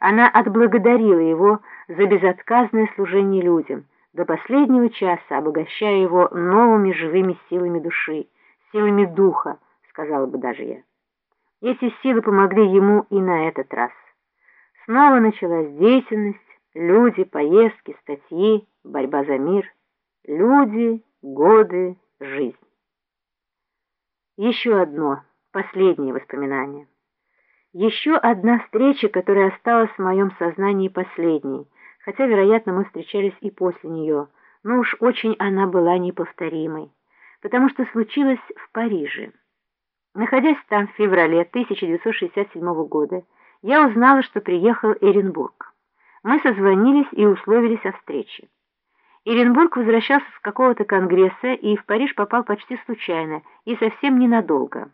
Она отблагодарила его за безотказное служение людям, до последнего часа обогащая его новыми живыми силами души, силами духа, сказала бы даже я. Эти силы помогли ему и на этот раз. Снова началась деятельность, люди, поездки, статьи, борьба за мир. Люди, годы, жизнь. Еще одно, последнее воспоминание. Еще одна встреча, которая осталась в моем сознании последней, хотя, вероятно, мы встречались и после нее, но уж очень она была неповторимой, потому что случилось в Париже. Находясь там в феврале 1967 года, я узнала, что приехал Эренбург. Мы созвонились и условились о встрече. Эренбург возвращался с какого-то конгресса и в Париж попал почти случайно и совсем ненадолго.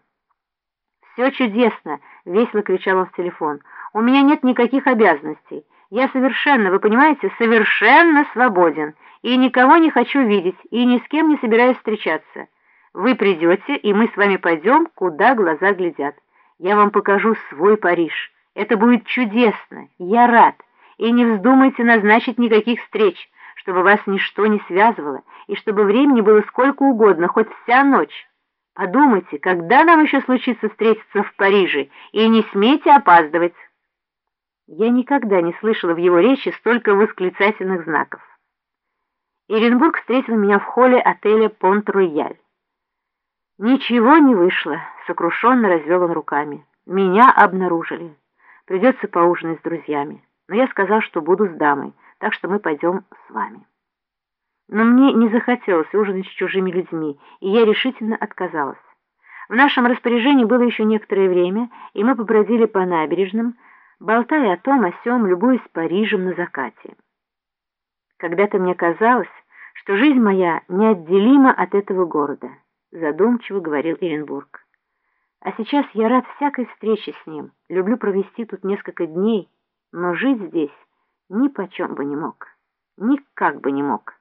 «Все чудесно!» — весело кричал он в телефон. «У меня нет никаких обязанностей. Я совершенно, вы понимаете, совершенно свободен, и никого не хочу видеть, и ни с кем не собираюсь встречаться. Вы придете, и мы с вами пойдем, куда глаза глядят. Я вам покажу свой Париж. Это будет чудесно. Я рад. И не вздумайте назначить никаких встреч, чтобы вас ничто не связывало, и чтобы времени было сколько угодно, хоть вся ночь». Подумайте, когда нам еще случится встретиться в Париже, и не смейте опаздывать. Я никогда не слышала в его речи столько восклицательных знаков. Иренбург встретил меня в холле отеля «Понт-Рояль». «Ничего не вышло», — сокрушенно развел он руками. «Меня обнаружили. Придется поужинать с друзьями. Но я сказал, что буду с дамой, так что мы пойдем с вами». Но мне не захотелось ужинать с чужими людьми, и я решительно отказалась. В нашем распоряжении было еще некоторое время, и мы побродили по набережным, болтая о том, о сём, любуясь Парижем на закате. Когда-то мне казалось, что жизнь моя неотделима от этого города, задумчиво говорил Эренбург. А сейчас я рад всякой встрече с ним, люблю провести тут несколько дней, но жить здесь ни почем бы не мог, никак бы не мог.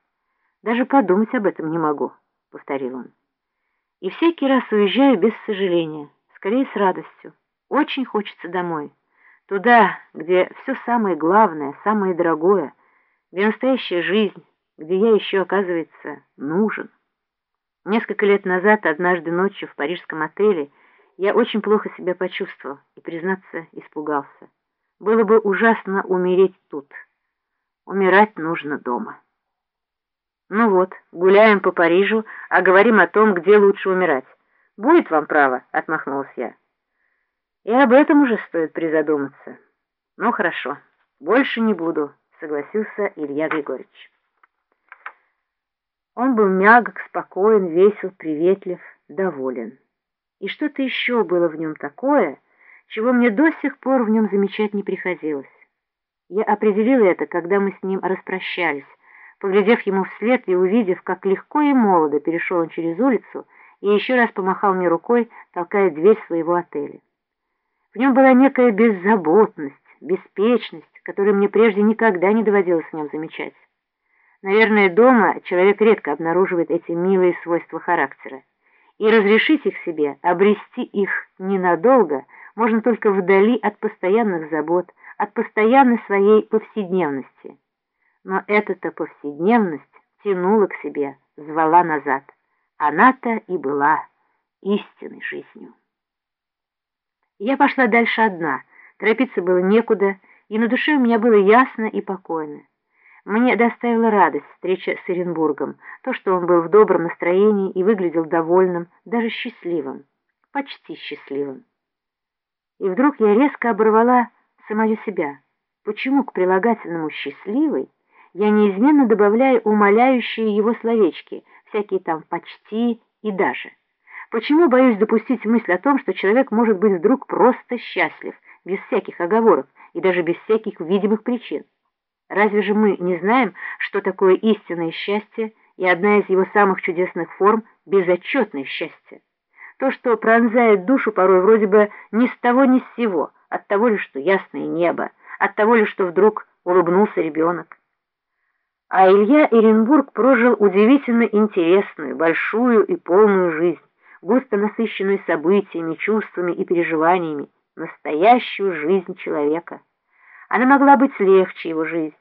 Даже подумать об этом не могу, — повторил он. И всякий раз уезжаю без сожаления, скорее с радостью. Очень хочется домой. Туда, где все самое главное, самое дорогое, где настоящая жизнь, где я еще, оказывается, нужен. Несколько лет назад, однажды ночью в парижском отеле, я очень плохо себя почувствовал и, признаться, испугался. Было бы ужасно умереть тут. Умирать нужно дома. Ну вот, гуляем по Парижу, а говорим о том, где лучше умирать. Будет вам право, отмахнулась я. И об этом уже стоит призадуматься. Ну хорошо, больше не буду, согласился Илья Григорьевич. Он был мягок, спокоен, весел, приветлив, доволен. И что-то еще было в нем такое, чего мне до сих пор в нем замечать не приходилось. Я определила это, когда мы с ним распрощались, Поглядев ему вслед и увидев, как легко и молодо перешел он через улицу, и еще раз помахал мне рукой, толкая дверь своего отеля. В нем была некая беззаботность, беспечность, которую мне прежде никогда не доводилось в нем замечать. Наверное, дома человек редко обнаруживает эти милые свойства характера, и разрешить их себе, обрести их ненадолго, можно только вдали от постоянных забот, от постоянной своей повседневности но эта-то повседневность тянула к себе, звала назад. Она-то и была истинной жизнью. Я пошла дальше одна, торопиться было некуда, и на душе у меня было ясно и покойно. Мне доставила радость встреча с Оренбургом, то, что он был в добром настроении и выглядел довольным, даже счастливым, почти счастливым. И вдруг я резко оборвала самую себя. Почему к прилагательному «счастливый» я неизменно добавляю умоляющие его словечки, всякие там «почти» и «даже». Почему боюсь допустить мысль о том, что человек может быть вдруг просто счастлив, без всяких оговорок и даже без всяких видимых причин? Разве же мы не знаем, что такое истинное счастье и одна из его самых чудесных форм — безотчетное счастье? То, что пронзает душу порой вроде бы ни с того ни с сего, от того ли, что ясное небо, от того ли, что вдруг улыбнулся ребенок. А Илья Эренбург прожил удивительно интересную, большую и полную жизнь, густо насыщенную событиями, чувствами и переживаниями, настоящую жизнь человека. Она могла быть легче его жизни.